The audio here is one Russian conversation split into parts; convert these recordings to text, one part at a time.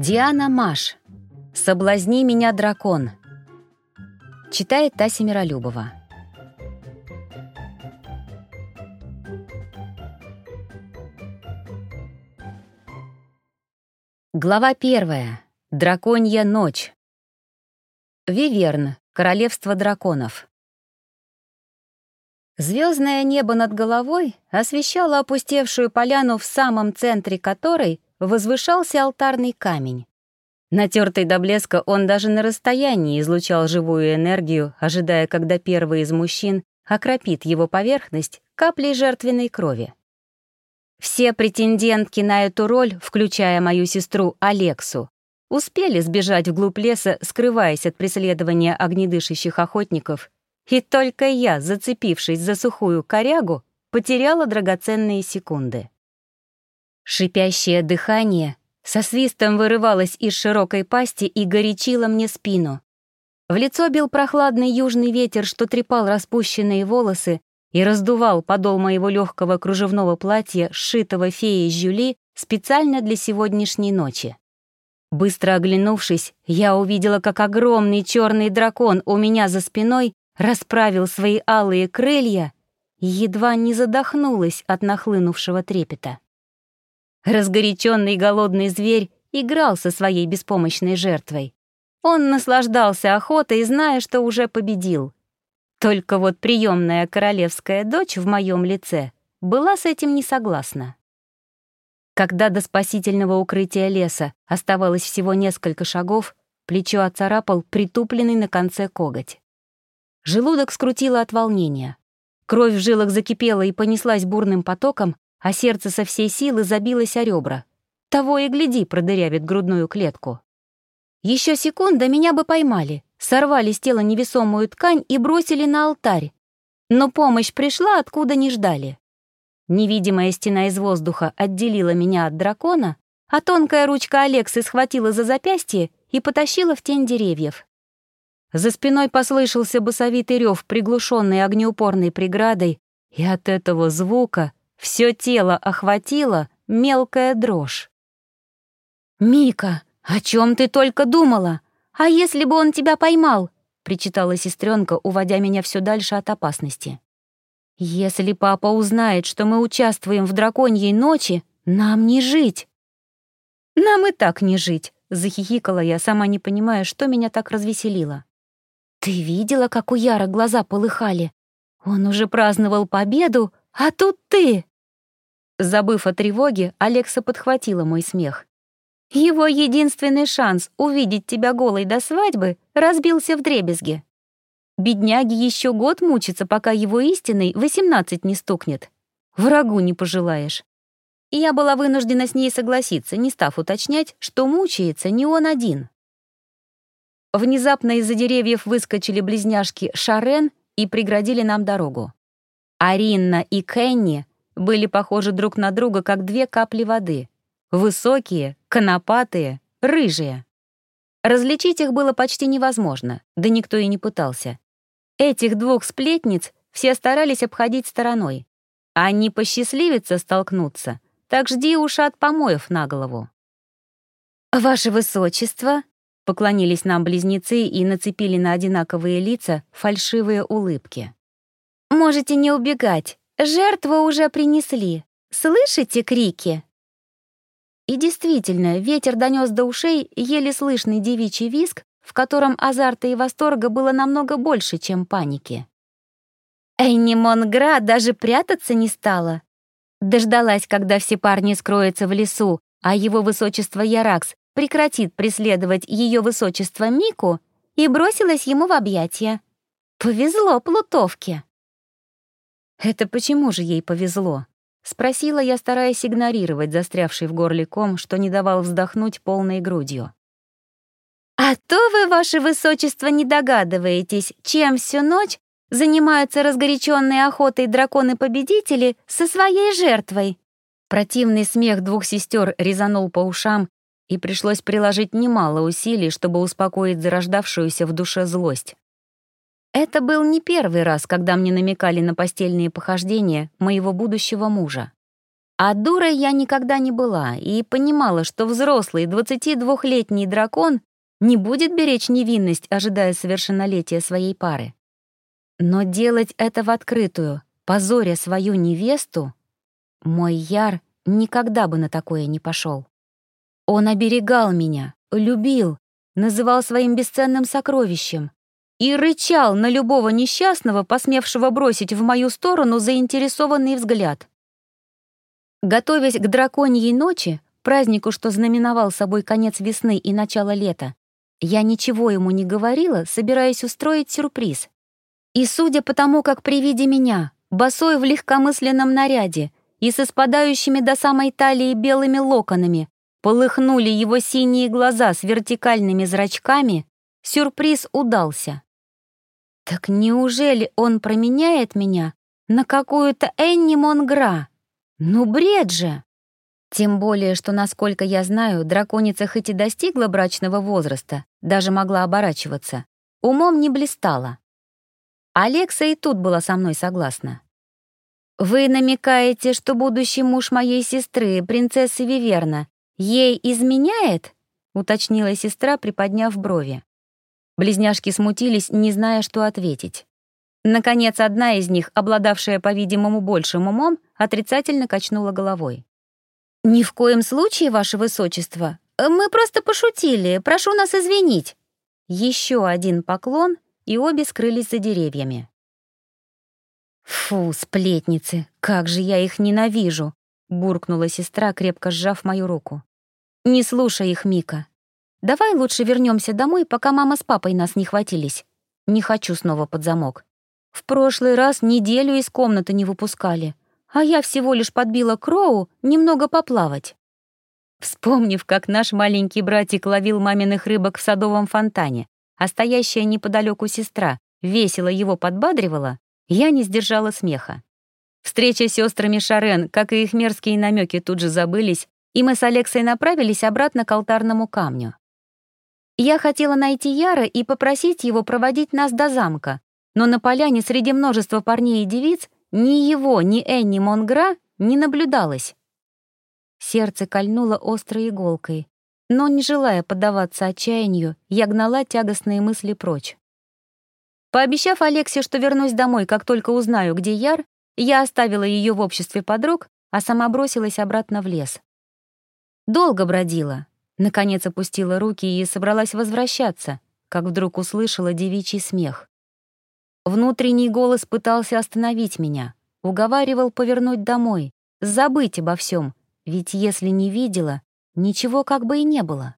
Диана Маш. «Соблазни меня, дракон». Читает Тася Миролюбова. Глава первая. Драконья ночь. Виверн. Королевство драконов. Звездное небо над головой освещало опустевшую поляну, в самом центре которой возвышался алтарный камень. Натертый до блеска, он даже на расстоянии излучал живую энергию, ожидая, когда первый из мужчин окропит его поверхность каплей жертвенной крови. Все претендентки на эту роль, включая мою сестру Алексу, успели сбежать вглубь леса, скрываясь от преследования огнедышащих охотников, и только я, зацепившись за сухую корягу, потеряла драгоценные секунды. Шипящее дыхание со свистом вырывалось из широкой пасти и горячило мне спину. В лицо бил прохладный южный ветер, что трепал распущенные волосы и раздувал подол моего легкого кружевного платья, сшитого феей Жюли специально для сегодняшней ночи. Быстро оглянувшись, я увидела, как огромный черный дракон у меня за спиной расправил свои алые крылья и едва не задохнулась от нахлынувшего трепета. Разгоряченный голодный зверь играл со своей беспомощной жертвой. Он наслаждался охотой, зная, что уже победил. Только вот приемная королевская дочь в моем лице была с этим не согласна. Когда до спасительного укрытия леса оставалось всего несколько шагов, плечо оцарапал притупленный на конце коготь. Желудок скрутило от волнения. Кровь в жилах закипела и понеслась бурным потоком, а сердце со всей силы забилось о ребра. Того и гляди, продырявит грудную клетку. Еще секунда меня бы поймали, сорвали с тела невесомую ткань и бросили на алтарь. Но помощь пришла, откуда не ждали. Невидимая стена из воздуха отделила меня от дракона, а тонкая ручка Алексы схватила за запястье и потащила в тень деревьев. За спиной послышался басовитый рев, приглушенный огнеупорной преградой, и от этого звука все тело охватило мелкая дрожь. «Мика, о чем ты только думала? А если бы он тебя поймал?» — причитала сестренка, уводя меня все дальше от опасности. «Если папа узнает, что мы участвуем в драконьей ночи, нам не жить!» «Нам и так не жить!» — захихикала я, сама не понимая, что меня так развеселило. «Ты видела, как у Яра глаза полыхали? Он уже праздновал победу, а тут ты!» Забыв о тревоге, Алекса подхватила мой смех. Его единственный шанс увидеть тебя голой до свадьбы разбился в дребезге. Бедняги еще год мучится, пока его истинный 18 не стукнет. Врагу не пожелаешь. я была вынуждена с ней согласиться, не став уточнять, что мучается не он один. Внезапно из-за деревьев выскочили близняшки Шарен и преградили нам дорогу. Аринна и Кенни были похожи друг на друга, как две капли воды. Высокие, конопатые, рыжие. Различить их было почти невозможно, да никто и не пытался. Этих двух сплетниц все старались обходить стороной. А не посчастливиться столкнуться, так жди уж от помоев на голову. «Ваше Высочество!» — поклонились нам близнецы и нацепили на одинаковые лица фальшивые улыбки. «Можете не убегать, Жертву уже принесли. Слышите крики?» И действительно, ветер донес до ушей еле слышный девичий виск, в котором азарта и восторга было намного больше, чем паники. Энни Монгра даже прятаться не стала. Дождалась, когда все парни скроются в лесу, а его высочество Яракс прекратит преследовать ее высочество Мику и бросилась ему в объятия. Повезло Плутовке. «Это почему же ей повезло?» — спросила я, стараясь игнорировать застрявший в горле ком, что не давал вздохнуть полной грудью. «А то вы, ваше высочество, не догадываетесь, чем всю ночь занимаются разгоряченные охотой драконы-победители со своей жертвой». Противный смех двух сестер резанул по ушам, и пришлось приложить немало усилий, чтобы успокоить зарождавшуюся в душе злость. Это был не первый раз, когда мне намекали на постельные похождения моего будущего мужа. А дурой я никогда не была и понимала, что взрослый 22-летний дракон не будет беречь невинность, ожидая совершеннолетия своей пары. Но делать это в открытую, позоря свою невесту, мой Яр никогда бы на такое не пошел. Он оберегал меня, любил, называл своим бесценным сокровищем и рычал на любого несчастного, посмевшего бросить в мою сторону заинтересованный взгляд. Готовясь к драконьей ночи, празднику, что знаменовал собой конец весны и начало лета, я ничего ему не говорила, собираясь устроить сюрприз. И судя по тому, как при виде меня, босой в легкомысленном наряде и со спадающими до самой талии белыми локонами, полыхнули его синие глаза с вертикальными зрачками, сюрприз удался. Так неужели он променяет меня на какую-то Энни Монгра? Ну, бред же! Тем более, что, насколько я знаю, драконица хоть и достигла брачного возраста, даже могла оборачиваться, умом не блистала. Алекса и тут была со мной согласна. «Вы намекаете, что будущий муж моей сестры, принцессы Виверна, ей изменяет?» — уточнила сестра, приподняв брови. Близняшки смутились, не зная, что ответить. Наконец, одна из них, обладавшая, по-видимому, большим умом, отрицательно качнула головой. «Ни в коем случае, ваше высочество. Мы просто пошутили, прошу нас извинить». Еще один поклон, и обе скрылись за деревьями. «Фу, сплетницы, как же я их ненавижу!» — буркнула сестра, крепко сжав мою руку. «Не слушай их, Мика. Давай лучше вернемся домой, пока мама с папой нас не хватились. Не хочу снова под замок. В прошлый раз неделю из комнаты не выпускали, а я всего лишь подбила Кроу немного поплавать». Вспомнив, как наш маленький братик ловил маминых рыбок в садовом фонтане, а стоящая неподалеку сестра весело его подбадривала, я не сдержала смеха. Встреча с сестрами Шарен, как и их мерзкие намеки, тут же забылись, и мы с Алексой направились обратно к алтарному камню. Я хотела найти Яра и попросить его проводить нас до замка, но на поляне среди множества парней и девиц ни его, ни Энни Монгра не наблюдалось. Сердце кольнуло острой иголкой, но, не желая поддаваться отчаянию, я гнала тягостные мысли прочь. Пообещав Алексе, что вернусь домой, как только узнаю, где Яр, я оставила ее в обществе подруг, а сама бросилась обратно в лес. Долго бродила. Наконец опустила руки и собралась возвращаться, как вдруг услышала девичий смех. Внутренний голос пытался остановить меня, уговаривал повернуть домой, забыть обо всем, ведь если не видела, ничего как бы и не было.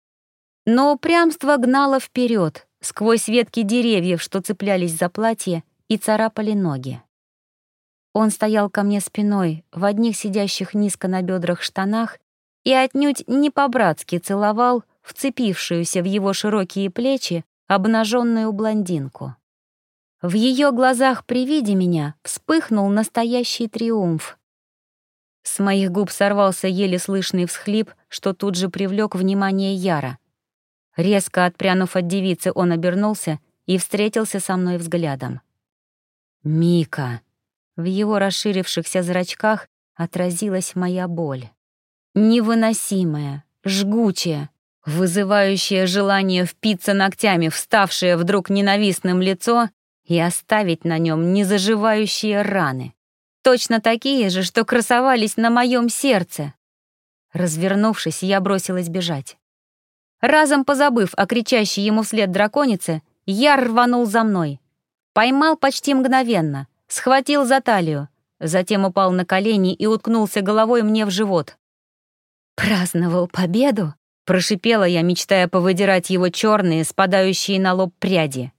Но упрямство гнало вперед, сквозь ветки деревьев, что цеплялись за платье и царапали ноги. Он стоял ко мне спиной, в одних сидящих низко на бедрах штанах, и отнюдь не по-братски целовал вцепившуюся в его широкие плечи обнаженную блондинку. В ее глазах при виде меня вспыхнул настоящий триумф. С моих губ сорвался еле слышный всхлип, что тут же привлек внимание Яра. Резко отпрянув от девицы, он обернулся и встретился со мной взглядом. «Мика!» В его расширившихся зрачках отразилась моя боль. Невыносимая, жгучая, вызывающая желание впиться ногтями, вставшее вдруг ненавистным лицо и оставить на нем незаживающие раны. Точно такие же, что красовались на моем сердце. Развернувшись, я бросилась бежать. Разом позабыв о кричащей ему вслед драконице, я рванул за мной. Поймал почти мгновенно, схватил за талию, затем упал на колени и уткнулся головой мне в живот. «Праздновал победу?» — прошипела я, мечтая повыдирать его черные, спадающие на лоб пряди.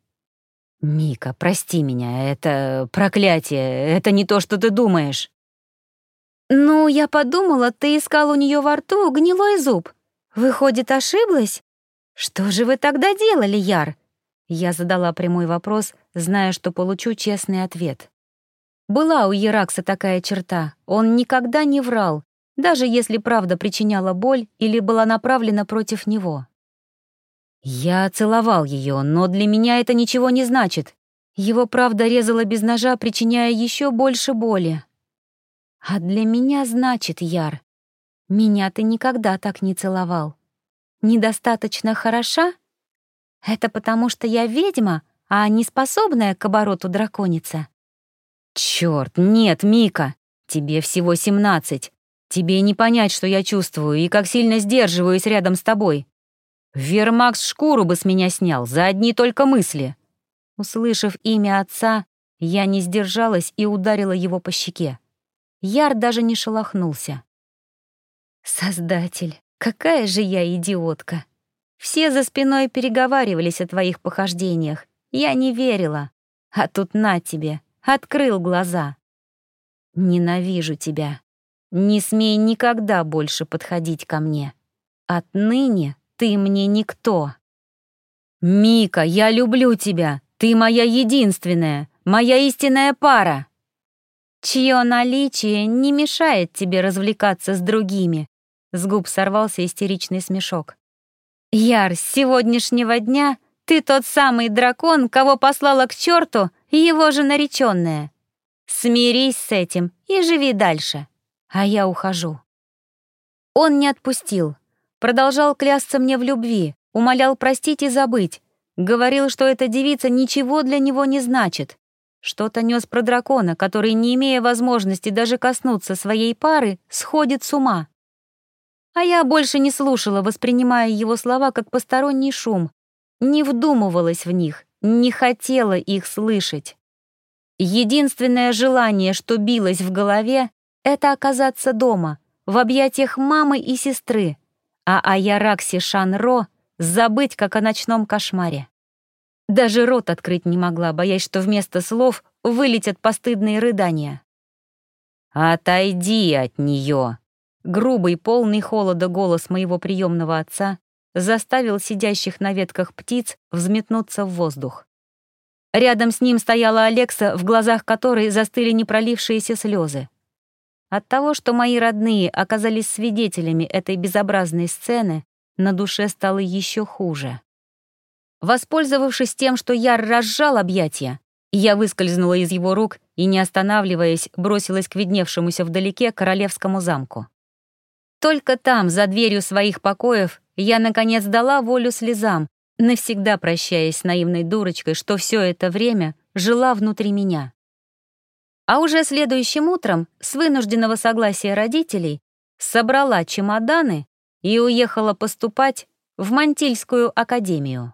«Мика, прости меня, это проклятие, это не то, что ты думаешь». «Ну, я подумала, ты искал у нее во рту гнилой зуб. Выходит, ошиблась? Что же вы тогда делали, Яр? Я задала прямой вопрос, зная, что получу честный ответ. Была у Еракса такая черта. Он никогда не врал, даже если правда причиняла боль или была направлена против него. Я целовал ее, но для меня это ничего не значит. Его правда резала без ножа, причиняя еще больше боли. А для меня значит, Яр, меня ты никогда так не целовал. Недостаточно хороша? Это потому, что я ведьма, а не способная к обороту драконица? Черт, нет, Мика, тебе всего семнадцать. Тебе не понять, что я чувствую и как сильно сдерживаюсь рядом с тобой. Вермакс шкуру бы с меня снял за одни только мысли. Услышав имя отца, я не сдержалась и ударила его по щеке. Яр даже не шелохнулся. «Создатель, какая же я идиотка! Все за спиной переговаривались о твоих похождениях. Я не верила. А тут на тебе, открыл глаза. Ненавижу тебя. Не смей никогда больше подходить ко мне. Отныне ты мне никто. Мика, я люблю тебя. Ты моя единственная, моя истинная пара чье наличие не мешает тебе развлекаться с другими. С губ сорвался истеричный смешок. Яр, с сегодняшнего дня ты тот самый дракон, кого послала к черту его же нареченная. Смирись с этим и живи дальше. А я ухожу. Он не отпустил. Продолжал клясться мне в любви, умолял простить и забыть. Говорил, что эта девица ничего для него не значит. Что-то нес про дракона, который, не имея возможности даже коснуться своей пары, сходит с ума. А я больше не слушала, воспринимая его слова как посторонний шум, не вдумывалась в них, не хотела их слышать. Единственное желание, что билось в голове, это оказаться дома, в объятиях мамы и сестры, а о Яраксе Шанро забыть, как о ночном кошмаре. Даже рот открыть не могла, боясь, что вместо слов вылетят постыдные рыдания. «Отойди от нее!» Грубый, полный холода голос моего приемного отца заставил сидящих на ветках птиц взметнуться в воздух. Рядом с ним стояла Алекса, в глазах которой застыли непролившиеся слезы. От того, что мои родные оказались свидетелями этой безобразной сцены, на душе стало еще хуже. Воспользовавшись тем, что Яр разжал объятия, я выскользнула из его рук и, не останавливаясь, бросилась к видневшемуся вдалеке королевскому замку. Только там, за дверью своих покоев, я, наконец, дала волю слезам, навсегда прощаясь с наивной дурочкой, что все это время жила внутри меня. А уже следующим утром, с вынужденного согласия родителей, собрала чемоданы и уехала поступать в Мантильскую академию.